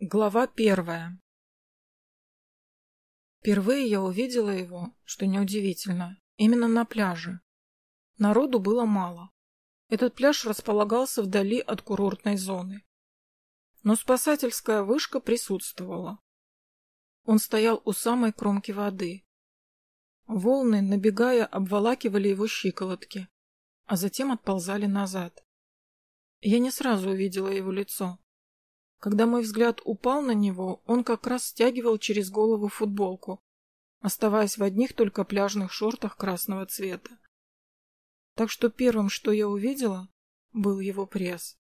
Глава первая Впервые я увидела его, что неудивительно, именно на пляже. Народу было мало. Этот пляж располагался вдали от курортной зоны. Но спасательская вышка присутствовала. Он стоял у самой кромки воды. Волны, набегая, обволакивали его щиколотки, а затем отползали назад. Я не сразу увидела его лицо. Когда мой взгляд упал на него, он как раз стягивал через голову футболку, оставаясь в одних только пляжных шортах красного цвета. Так что первым, что я увидела, был его пресс.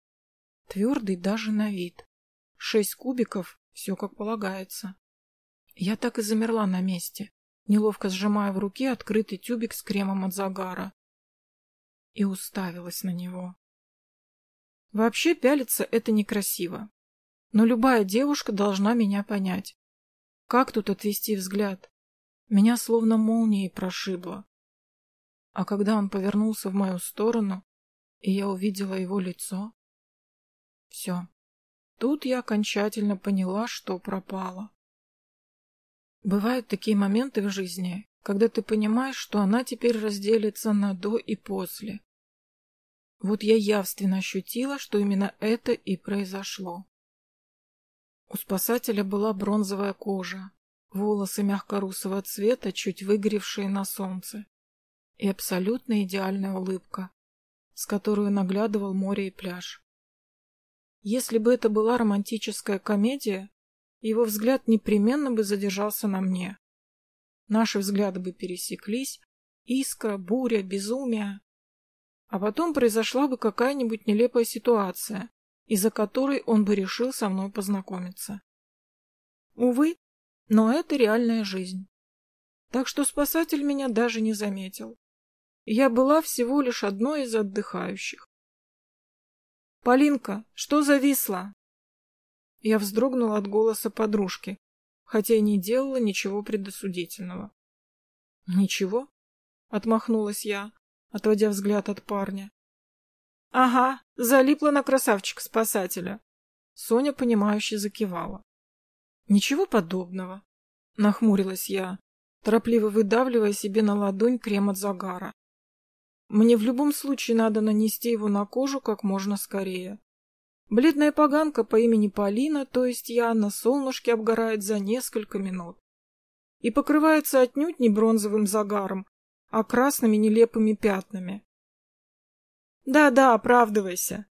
Твердый даже на вид. Шесть кубиков, все как полагается. Я так и замерла на месте, неловко сжимая в руке открытый тюбик с кремом от загара. И уставилась на него. Вообще пялиться — это некрасиво. Но любая девушка должна меня понять. Как тут отвести взгляд? Меня словно молнией прошибло. А когда он повернулся в мою сторону, и я увидела его лицо, все. Тут я окончательно поняла, что пропала. Бывают такие моменты в жизни, когда ты понимаешь, что она теперь разделится на «до» и «после». Вот я явственно ощутила, что именно это и произошло. У спасателя была бронзовая кожа, волосы мягко-русого цвета, чуть выгоревшие на солнце, и абсолютно идеальная улыбка, с которой наглядывал море и пляж. Если бы это была романтическая комедия, его взгляд непременно бы задержался на мне. Наши взгляды бы пересеклись, искра, буря, безумие. А потом произошла бы какая-нибудь нелепая ситуация, из-за которой он бы решил со мной познакомиться. Увы, но это реальная жизнь. Так что спасатель меня даже не заметил. Я была всего лишь одной из отдыхающих. «Полинка, что зависло?» Я вздрогнула от голоса подружки, хотя и не делала ничего предосудительного. «Ничего?» — отмахнулась я, отводя взгляд от парня. Ага, залипла на красавчика-спасателя. Соня, понимающе закивала. Ничего подобного. Нахмурилась я, торопливо выдавливая себе на ладонь крем от загара. Мне в любом случае надо нанести его на кожу как можно скорее. Бледная поганка по имени Полина, то есть я, на солнышке обгорает за несколько минут. И покрывается отнюдь не бронзовым загаром, а красными нелепыми пятнами. Да-да, оправдывайся,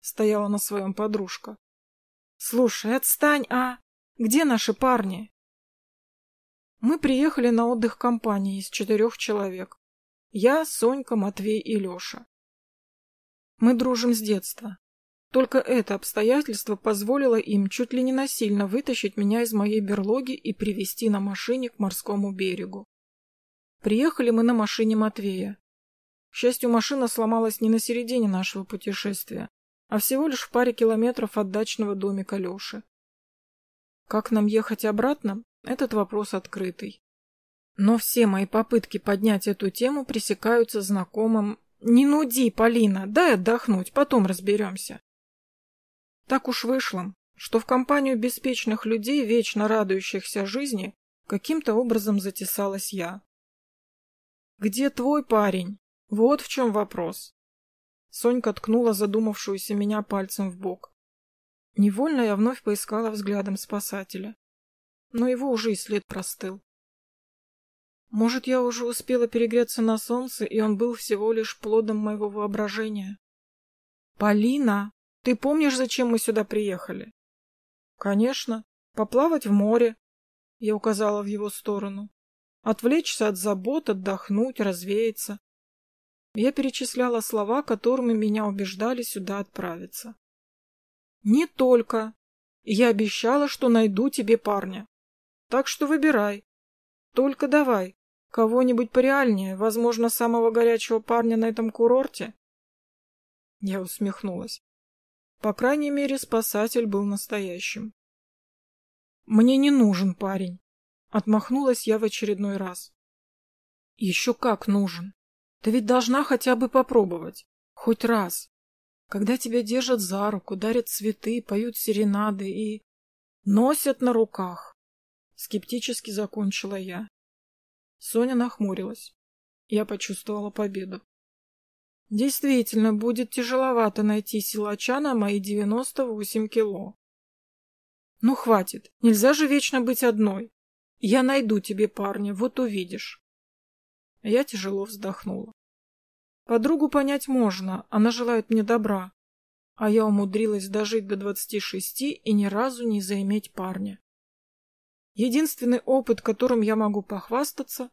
стояла на своем подружка. Слушай, отстань, а? Где наши парни? Мы приехали на отдых компании из четырех человек. Я, Сонька, Матвей и Леша. Мы дружим с детства. Только это обстоятельство позволило им чуть ли не насильно вытащить меня из моей берлоги и привести на машине к морскому берегу. Приехали мы на машине Матвея. К счастью, машина сломалась не на середине нашего путешествия, а всего лишь в паре километров от дачного домика Леши. Как нам ехать обратно, этот вопрос открытый. Но все мои попытки поднять эту тему пресекаются знакомым «Не нуди, Полина, дай отдохнуть, потом разберемся». Так уж вышло, что в компанию беспечных людей, вечно радующихся жизни, каким-то образом затесалась я. «Где твой парень?» Вот в чем вопрос. Сонька ткнула задумавшуюся меня пальцем в бок. Невольно я вновь поискала взглядом спасателя. Но его уже и след простыл. Может, я уже успела перегреться на солнце, и он был всего лишь плодом моего воображения. «Полина, ты помнишь, зачем мы сюда приехали?» «Конечно. Поплавать в море», — я указала в его сторону. «Отвлечься от забот, отдохнуть, развеяться. Я перечисляла слова, которыми меня убеждали сюда отправиться. «Не только. Я обещала, что найду тебе парня. Так что выбирай. Только давай. Кого-нибудь пореальнее, возможно, самого горячего парня на этом курорте?» Я усмехнулась. По крайней мере, спасатель был настоящим. «Мне не нужен парень», — отмахнулась я в очередной раз. «Еще как нужен. Ты ведь должна хотя бы попробовать. Хоть раз. Когда тебя держат за руку, дарят цветы, поют серенады и... Носят на руках. Скептически закончила я. Соня нахмурилась. Я почувствовала победу. Действительно, будет тяжеловато найти силача на мои девяносто восемь кило. Ну, хватит. Нельзя же вечно быть одной. Я найду тебе парня, вот увидишь. Я тяжело вздохнула. Подругу понять можно, она желает мне добра. А я умудрилась дожить до двадцати шести и ни разу не заиметь парня. Единственный опыт, которым я могу похвастаться,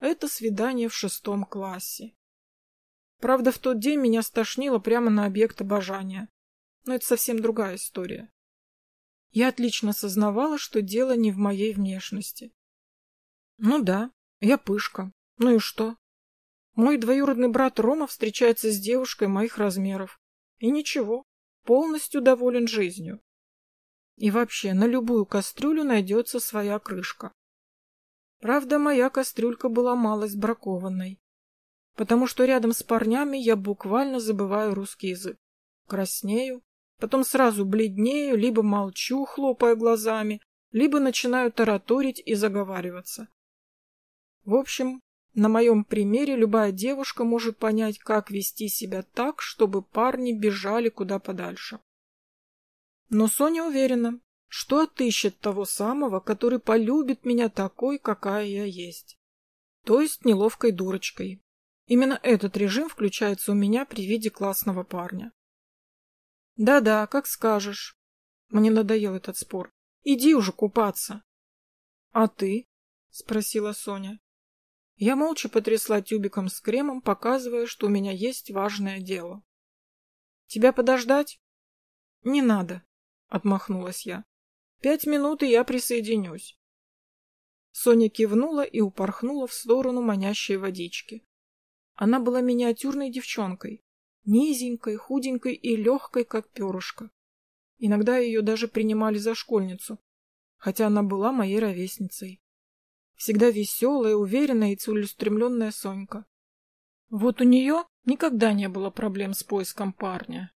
это свидание в шестом классе. Правда, в тот день меня стошнило прямо на объект обожания. Но это совсем другая история. Я отлично сознавала, что дело не в моей внешности. Ну да, я пышка. Ну и что? Мой двоюродный брат Рома встречается с девушкой моих размеров. И ничего, полностью доволен жизнью. И вообще, на любую кастрюлю найдется своя крышка. Правда, моя кастрюлька была малость бракованной потому что рядом с парнями я буквально забываю русский язык. Краснею, потом сразу бледнею, либо молчу, хлопая глазами, либо начинаю тараторить и заговариваться. В общем, на моем примере любая девушка может понять, как вести себя так, чтобы парни бежали куда подальше. Но Соня уверена, что отыщет того самого, который полюбит меня такой, какая я есть. То есть неловкой дурочкой, Именно этот режим включается у меня при виде классного парня. Да-да, как скажешь. Мне надоел этот спор. Иди уже купаться. А ты? Спросила Соня. Я молча потрясла тюбиком с кремом, показывая, что у меня есть важное дело. Тебя подождать? Не надо, отмахнулась я. Пять минут, и я присоединюсь. Соня кивнула и упорхнула в сторону манящей водички. Она была миниатюрной девчонкой, низенькой, худенькой и легкой, как перышко. Иногда ее даже принимали за школьницу, хотя она была моей ровесницей. Всегда веселая, уверенная и целеустремленная Сонька. Вот у нее никогда не было проблем с поиском парня.